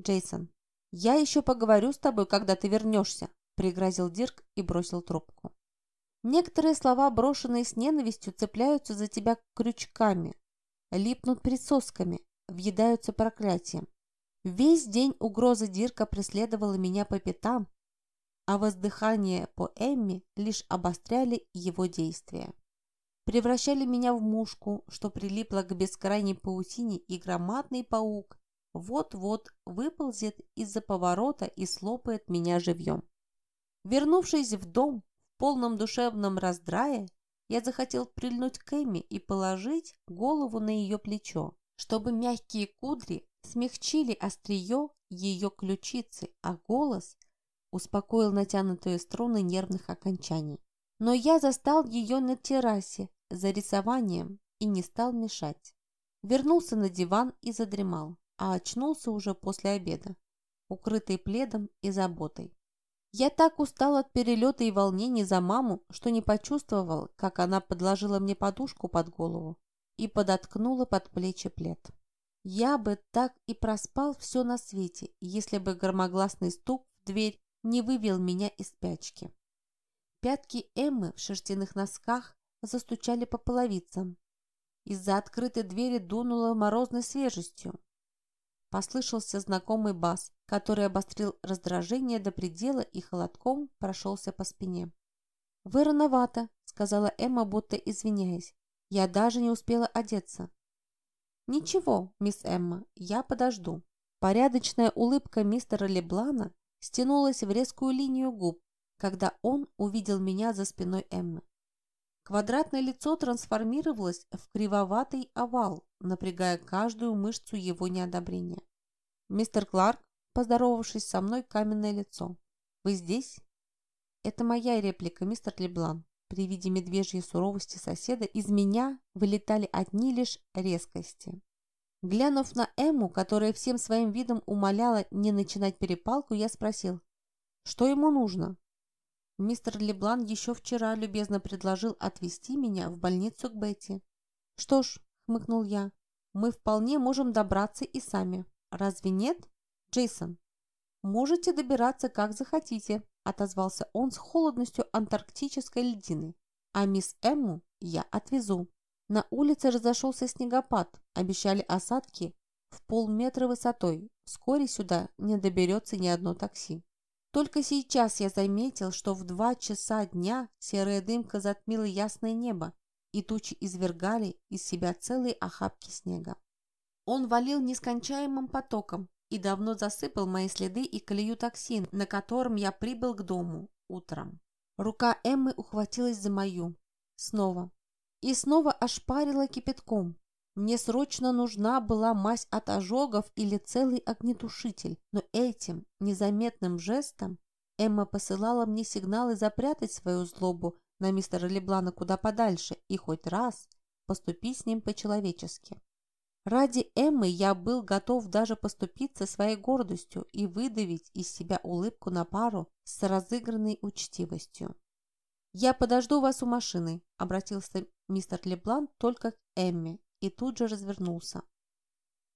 Джейсон, я еще поговорю с тобой, когда ты вернешься, пригрозил Дирк и бросил трубку. Некоторые слова, брошенные с ненавистью, цепляются за тебя крючками, липнут присосками, въедаются проклятием. Весь день угроза Дирка преследовала меня по пятам, а воздыхание по Эмми лишь обостряли его действия. Превращали меня в мушку, что прилипла к бескрайней паутине, и громадный паук вот-вот выползет из-за поворота и слопает меня живьем. Вернувшись в дом, полном душевном раздрае я захотел прильнуть к Эми и положить голову на ее плечо, чтобы мягкие кудри смягчили острие ее ключицы, а голос успокоил натянутые струны нервных окончаний. Но я застал ее на террасе за рисованием и не стал мешать. Вернулся на диван и задремал, а очнулся уже после обеда, укрытый пледом и заботой. Я так устал от перелета и волнений за маму, что не почувствовал, как она подложила мне подушку под голову и подоткнула под плечи плед. Я бы так и проспал все на свете, если бы громогласный стук в дверь не вывел меня из спячки. Пятки Эммы в шерстяных носках застучали по половицам. Из-за открытой двери дунуло морозной свежестью. Послышался знакомый бас, который обострил раздражение до предела и холодком прошелся по спине. «Вы рановато», — сказала Эмма, будто извиняясь. «Я даже не успела одеться». «Ничего, мисс Эмма, я подожду». Порядочная улыбка мистера Леблана стянулась в резкую линию губ, когда он увидел меня за спиной Эммы. Квадратное лицо трансформировалось в кривоватый овал, напрягая каждую мышцу его неодобрения. «Мистер Кларк», поздоровавшись со мной, каменное лицо. «Вы здесь?» «Это моя реплика, мистер Леблан». При виде медвежьей суровости соседа из меня вылетали одни лишь резкости. Глянув на Эму, которая всем своим видом умоляла не начинать перепалку, я спросил, что ему нужно? Мистер Леблан еще вчера любезно предложил отвезти меня в больницу к Бетти. «Что ж», — хмыкнул я, — «мы вполне можем добраться и сами. Разве нет, Джейсон?» «Можете добираться, как захотите», — отозвался он с холодностью антарктической льдины. «А мисс Эмму я отвезу». На улице разошелся снегопад, обещали осадки в полметра высотой. Вскоре сюда не доберется ни одно такси. Только сейчас я заметил, что в два часа дня серая дымка затмила ясное небо, и тучи извергали из себя целые охапки снега. Он валил нескончаемым потоком и давно засыпал мои следы и колею такси, на котором я прибыл к дому утром. Рука Эммы ухватилась за мою. Снова. И снова ошпарила кипятком. Мне срочно нужна была мазь от ожогов или целый огнетушитель, но этим незаметным жестом Эмма посылала мне сигналы запрятать свою злобу на мистера Леблана куда подальше и хоть раз поступить с ним по-человечески. Ради Эммы я был готов даже поступиться своей гордостью и выдавить из себя улыбку на пару с разыгранной учтивостью. «Я подожду вас у машины», — обратился мистер Леблан только к Эмме, и тут же развернулся.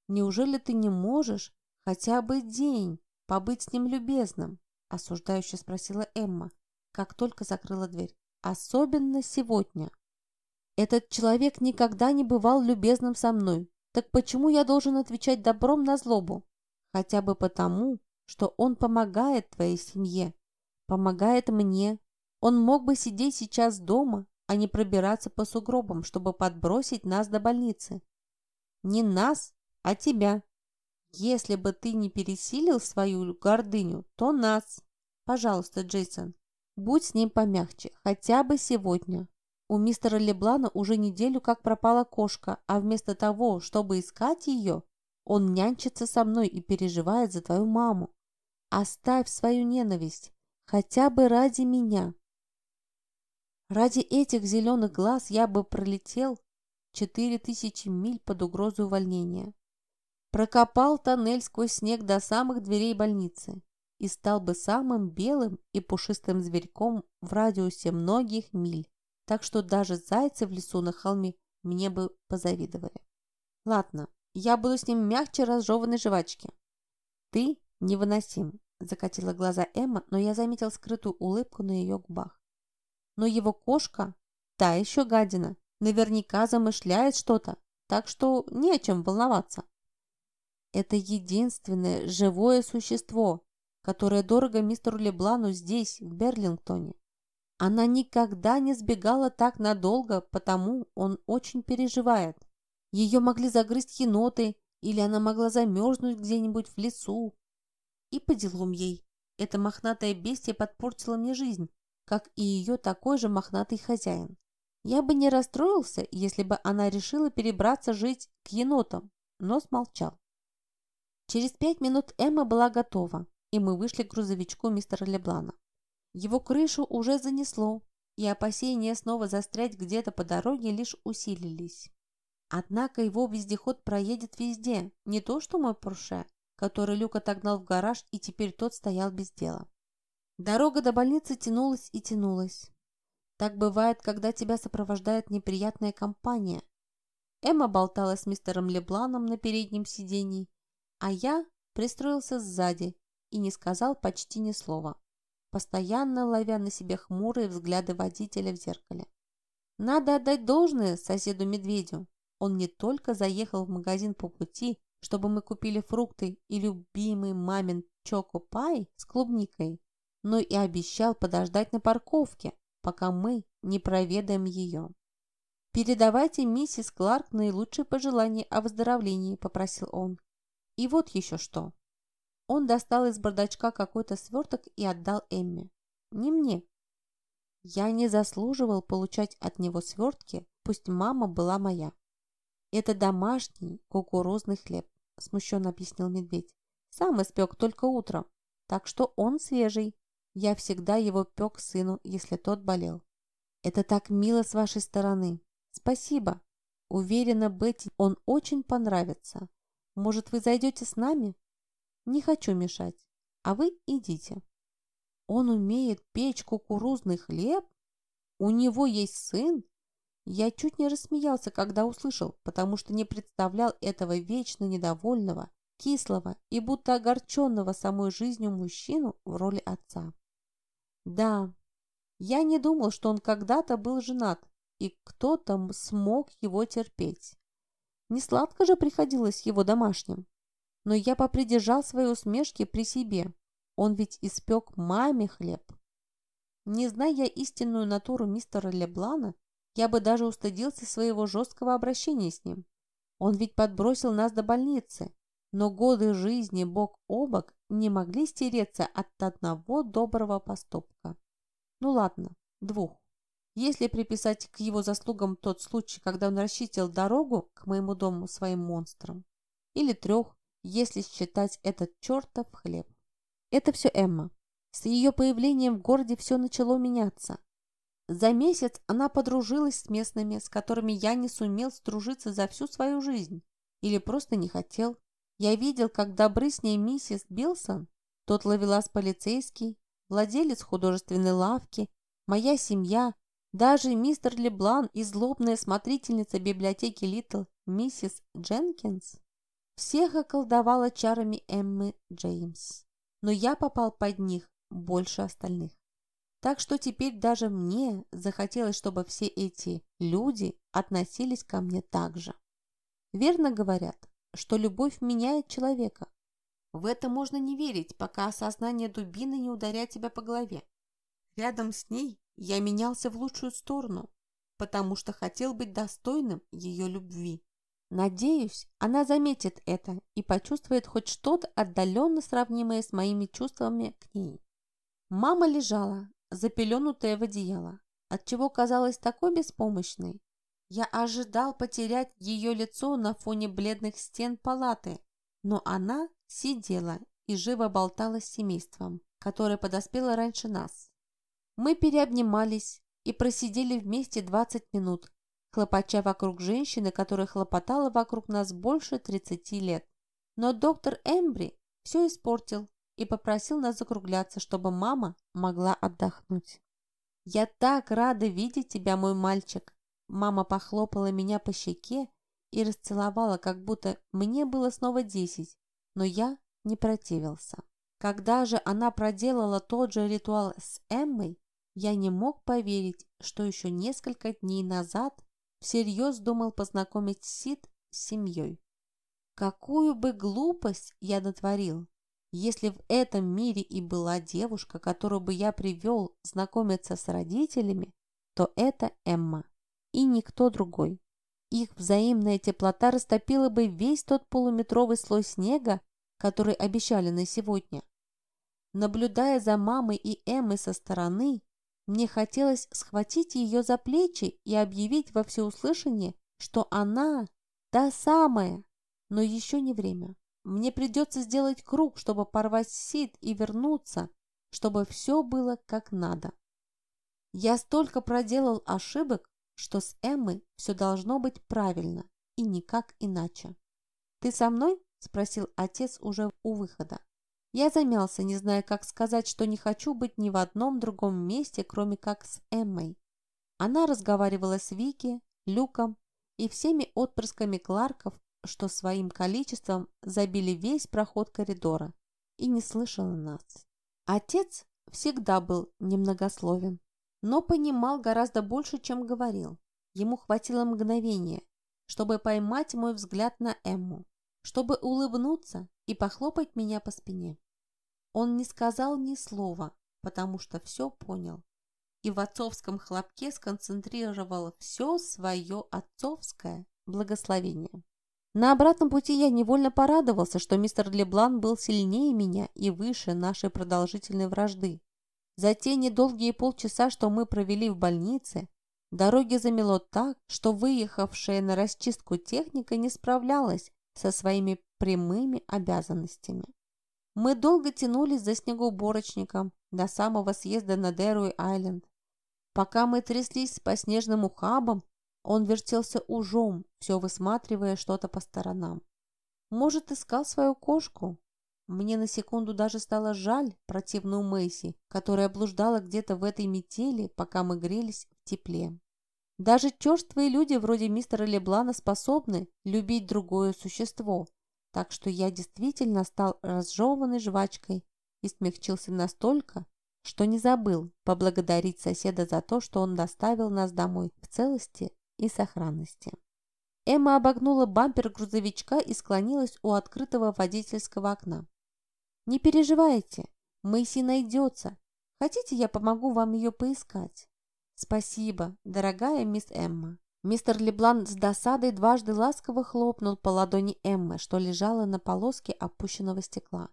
«Неужели ты не можешь хотя бы день побыть с ним любезным?» – осуждающе спросила Эмма, как только закрыла дверь. «Особенно сегодня. Этот человек никогда не бывал любезным со мной. Так почему я должен отвечать добром на злобу? Хотя бы потому, что он помогает твоей семье, помогает мне. Он мог бы сидеть сейчас дома а не пробираться по сугробам, чтобы подбросить нас до больницы. Не нас, а тебя. Если бы ты не пересилил свою гордыню, то нас. Пожалуйста, Джейсон, будь с ним помягче, хотя бы сегодня. У мистера Леблана уже неделю как пропала кошка, а вместо того, чтобы искать ее, он нянчится со мной и переживает за твою маму. Оставь свою ненависть, хотя бы ради меня. Ради этих зеленых глаз я бы пролетел четыре тысячи миль под угрозой увольнения. Прокопал тоннель сквозь снег до самых дверей больницы и стал бы самым белым и пушистым зверьком в радиусе многих миль, так что даже зайцы в лесу на холме мне бы позавидовали. Ладно, я буду с ним мягче разжеванной жвачки. Ты невыносим, закатила глаза Эмма, но я заметил скрытую улыбку на ее губах. Но его кошка, та еще гадина, наверняка замышляет что-то, так что не о чем волноваться. Это единственное живое существо, которое дорого мистеру Леблану здесь, в Берлингтоне. Она никогда не сбегала так надолго, потому он очень переживает. Ее могли загрызть еноты, или она могла замерзнуть где-нибудь в лесу. И по делам ей. Эта мохнатая бестия подпортила мне жизнь, как и ее такой же мохнатый хозяин. Я бы не расстроился, если бы она решила перебраться жить к енотам, но смолчал. Через пять минут Эмма была готова, и мы вышли к грузовичку мистера Леблана. Его крышу уже занесло, и опасения снова застрять где-то по дороге лишь усилились. Однако его вездеход проедет везде, не то что мой Порше, который Люк отогнал в гараж, и теперь тот стоял без дела. Дорога до больницы тянулась и тянулась. Так бывает, когда тебя сопровождает неприятная компания. Эмма болтала с мистером Лебланом на переднем сидении, а я пристроился сзади и не сказал почти ни слова, постоянно ловя на себе хмурые взгляды водителя в зеркале. Надо отдать должное соседу-медведю. Он не только заехал в магазин по пути, чтобы мы купили фрукты и любимый мамин чоко-пай с клубникой, но и обещал подождать на парковке, пока мы не проведаем ее. «Передавайте миссис Кларк наилучшие пожелания о выздоровлении», – попросил он. «И вот еще что». Он достал из бардачка какой-то сверток и отдал Эмме. «Не мне». Я не заслуживал получать от него свертки, пусть мама была моя. «Это домашний кукурузный хлеб», – смущенно объяснил медведь. «Сам испек только утром, так что он свежий. Я всегда его пек сыну, если тот болел. Это так мило с вашей стороны. Спасибо. Уверена, Бетти, он очень понравится. Может, вы зайдете с нами? Не хочу мешать. А вы идите. Он умеет печь кукурузный хлеб? У него есть сын? Я чуть не рассмеялся, когда услышал, потому что не представлял этого вечно недовольного, кислого и будто огорченного самой жизнью мужчину в роли отца. Да, я не думал, что он когда-то был женат, и кто-то смог его терпеть. Не сладко же приходилось его домашним. Но я попридержал свои усмешки при себе. Он ведь испек маме хлеб. Не зная истинную натуру мистера Леблана, я бы даже устыдился своего жесткого обращения с ним. Он ведь подбросил нас до больницы, но годы жизни бок о бок не могли стереться от одного доброго поступка. Ну ладно, двух. Если приписать к его заслугам тот случай, когда он расчистил дорогу к моему дому своим монстрам. Или трех, если считать этот чертов хлеб. Это все Эмма. С ее появлением в городе все начало меняться. За месяц она подружилась с местными, с которыми я не сумел сдружиться за всю свою жизнь. Или просто не хотел. Я видел, как добры с ней миссис Билсон, тот ловелас полицейский, владелец художественной лавки, моя семья, даже мистер Леблан и злобная смотрительница библиотеки Литл, миссис Дженкинс. Всех околдовала чарами Эммы Джеймс. Но я попал под них больше остальных. Так что теперь даже мне захотелось, чтобы все эти люди относились ко мне так же. Верно говорят, что любовь меняет человека. В это можно не верить, пока осознание дубины не ударяет тебя по голове. Рядом с ней я менялся в лучшую сторону, потому что хотел быть достойным ее любви. Надеюсь, она заметит это и почувствует хоть что-то отдаленно сравнимое с моими чувствами к ней. Мама лежала, запеленутая в одеяло, отчего казалась такой беспомощной, я ожидал потерять ее лицо на фоне бледных стен палаты, но она сидела и живо болтала с семейством, которое подоспело раньше нас. Мы переобнимались и просидели вместе 20 минут, хлопача вокруг женщины, которая хлопотала вокруг нас больше 30 лет. Но доктор Эмбри все испортил и попросил нас закругляться, чтобы мама могла отдохнуть. «Я так рада видеть тебя, мой мальчик!» Мама похлопала меня по щеке и расцеловала, как будто мне было снова десять, но я не противился. Когда же она проделала тот же ритуал с Эммой, я не мог поверить, что еще несколько дней назад всерьез думал познакомить Сид с семьей. Какую бы глупость я натворил, если в этом мире и была девушка, которую бы я привел знакомиться с родителями, то это Эмма и никто другой. Их взаимная теплота растопила бы весь тот полуметровый слой снега, который обещали на сегодня. Наблюдая за мамой и Эммой со стороны, мне хотелось схватить ее за плечи и объявить во всеуслышание, что она та самая, но еще не время. Мне придется сделать круг, чтобы порвать сит и вернуться, чтобы все было как надо. Я столько проделал ошибок, что с Эммой все должно быть правильно и никак иначе. «Ты со мной?» – спросил отец уже у выхода. Я замялся, не зная, как сказать, что не хочу быть ни в одном другом месте, кроме как с Эммой. Она разговаривала с Вики, Люком и всеми отпрысками Кларков, что своим количеством забили весь проход коридора, и не слышала нас. Отец всегда был немногословен, но понимал гораздо больше, чем говорил. Ему хватило мгновения, чтобы поймать мой взгляд на Эмму чтобы улыбнуться и похлопать меня по спине. Он не сказал ни слова, потому что все понял, и в отцовском хлопке сконцентрировал все свое отцовское благословение. На обратном пути я невольно порадовался, что мистер Леблан был сильнее меня и выше нашей продолжительной вражды. За те недолгие полчаса, что мы провели в больнице, дороги замело так, что выехавшая на расчистку техника не справлялась со своими прямыми обязанностями. Мы долго тянулись за снегоуборочником до самого съезда на Деруи-Айленд. Пока мы тряслись по снежным ухабам, он вертелся ужом, все высматривая что-то по сторонам. Может, искал свою кошку? Мне на секунду даже стало жаль противную Мэйси, которая блуждала где-то в этой метели, пока мы грелись в тепле. Даже черствые люди вроде мистера Леблана способны любить другое существо, так что я действительно стал разжеванной жвачкой и смягчился настолько, что не забыл поблагодарить соседа за то, что он доставил нас домой в целости и сохранности. Эмма обогнула бампер грузовичка и склонилась у открытого водительского окна. «Не переживайте, Мэйси найдется. Хотите, я помогу вам ее поискать?» «Спасибо, дорогая мисс Эмма». Мистер Леблан с досадой дважды ласково хлопнул по ладони Эммы, что лежала на полоске опущенного стекла.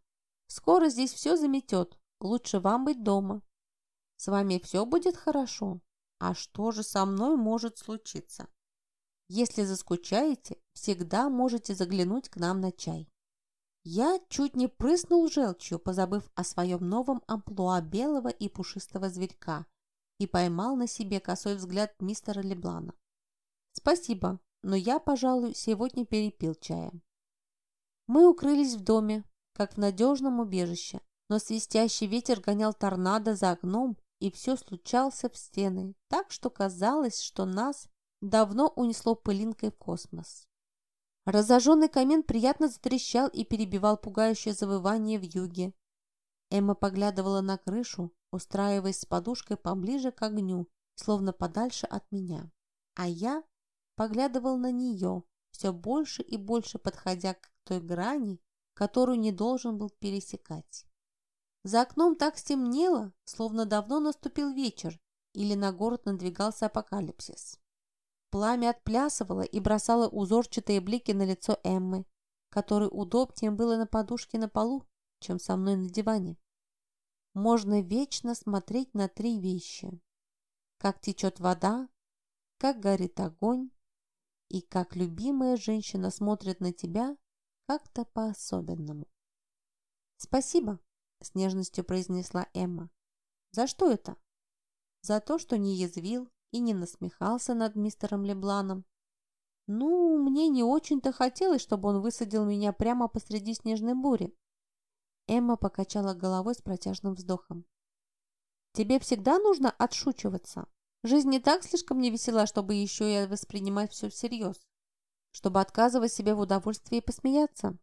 «Скоро здесь все заметет. Лучше вам быть дома. С вами все будет хорошо. А что же со мной может случиться? Если заскучаете, всегда можете заглянуть к нам на чай». Я чуть не прыснул желчью, позабыв о своем новом амплуа белого и пушистого зверька, и поймал на себе косой взгляд мистера Леблана. «Спасибо, но я, пожалуй, сегодня перепил чая». Мы укрылись в доме, как в надежном убежище, но свистящий ветер гонял торнадо за окном, и все случался в стены, так что казалось, что нас давно унесло пылинкой в космос. Разожженный камин приятно затрещал и перебивал пугающее завывание в юге. Эмма поглядывала на крышу, устраиваясь с подушкой поближе к огню, словно подальше от меня. А я поглядывал на нее, все больше и больше подходя к той грани, которую не должен был пересекать. За окном так стемнело, словно давно наступил вечер или на город надвигался апокалипсис. Пламя отплясывало и бросало узорчатые блики на лицо Эммы, которой удобнее было на подушке на полу, чем со мной на диване можно вечно смотреть на три вещи. Как течет вода, как горит огонь и как любимая женщина смотрит на тебя как-то по-особенному. «Спасибо», — с нежностью произнесла Эмма. «За что это?» «За то, что не язвил и не насмехался над мистером Лебланом. Ну, мне не очень-то хотелось, чтобы он высадил меня прямо посреди снежной бури. Эмма покачала головой с протяжным вздохом. «Тебе всегда нужно отшучиваться. Жизнь не так слишком не весела, чтобы еще и воспринимать все всерьез, чтобы отказывать себе в удовольствии посмеяться.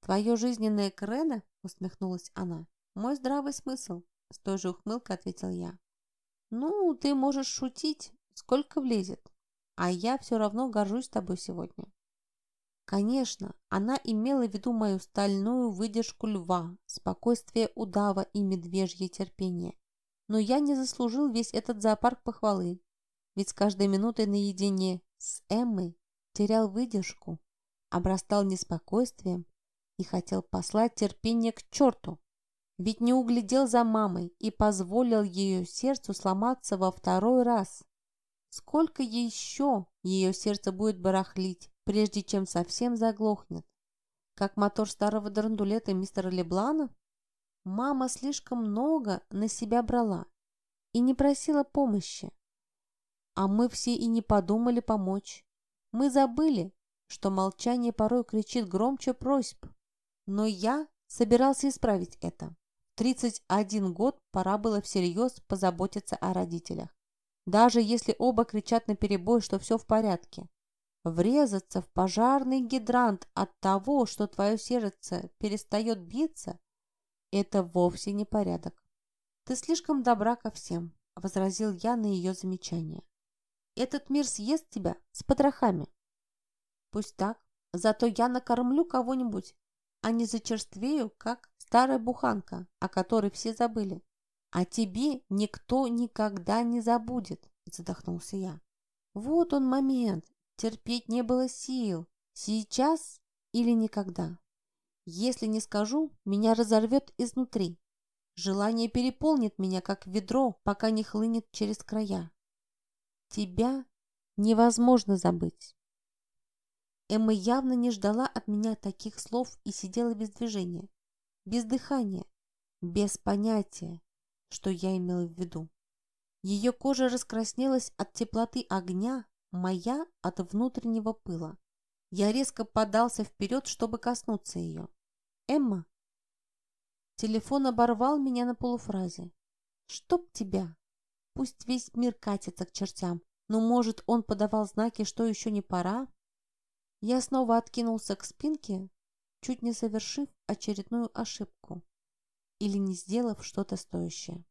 «Твое жизненное кредо?» — усмехнулась она. «Мой здравый смысл», — с той же ухмылкой ответил я. «Ну, ты можешь шутить, сколько влезет, а я все равно горжусь тобой сегодня». Конечно, она имела в виду мою стальную выдержку льва, спокойствие удава и медвежье терпение. Но я не заслужил весь этот зоопарк похвалы, ведь с каждой минутой наедине с Эммой терял выдержку, обрастал неспокойствием и хотел послать терпение к черту. Ведь не углядел за мамой и позволил ее сердцу сломаться во второй раз. Сколько еще ее сердце будет барахлить, прежде чем совсем заглохнет? Как мотор старого драндулета мистера Леблана? Мама слишком много на себя брала и не просила помощи. А мы все и не подумали помочь. Мы забыли, что молчание порой кричит громче просьб. Но я собирался исправить это. В 31 год пора было всерьез позаботиться о родителях. Даже если оба кричат на перебой, что все в порядке. Врезаться в пожарный гидрант от того, что твое сердце перестает биться, это вовсе не порядок. Ты слишком добра ко всем, возразил я на ее замечание. Этот мир съест тебя с потрохами. Пусть так, зато я накормлю кого-нибудь, а не зачерствею, как старая буханка, о которой все забыли. А тебе никто никогда не забудет, задохнулся я. Вот он момент, терпеть не было сил. Сейчас или никогда. Если не скажу, меня разорвет изнутри. Желание переполнит меня, как ведро, пока не хлынет через края. Тебя невозможно забыть. Эмма явно не ждала от меня таких слов и сидела без движения, без дыхания, без понятия, что я имела в виду. Ее кожа раскраснелась от теплоты огня, моя от внутреннего пыла. Я резко подался вперед, чтобы коснуться ее. «Эмма!» Телефон оборвал меня на полуфразе. «Чтоб тебя! Пусть весь мир катится к чертям, но, может, он подавал знаки, что еще не пора?» Я снова откинулся к спинке, чуть не совершив очередную ошибку или не сделав что-то стоящее.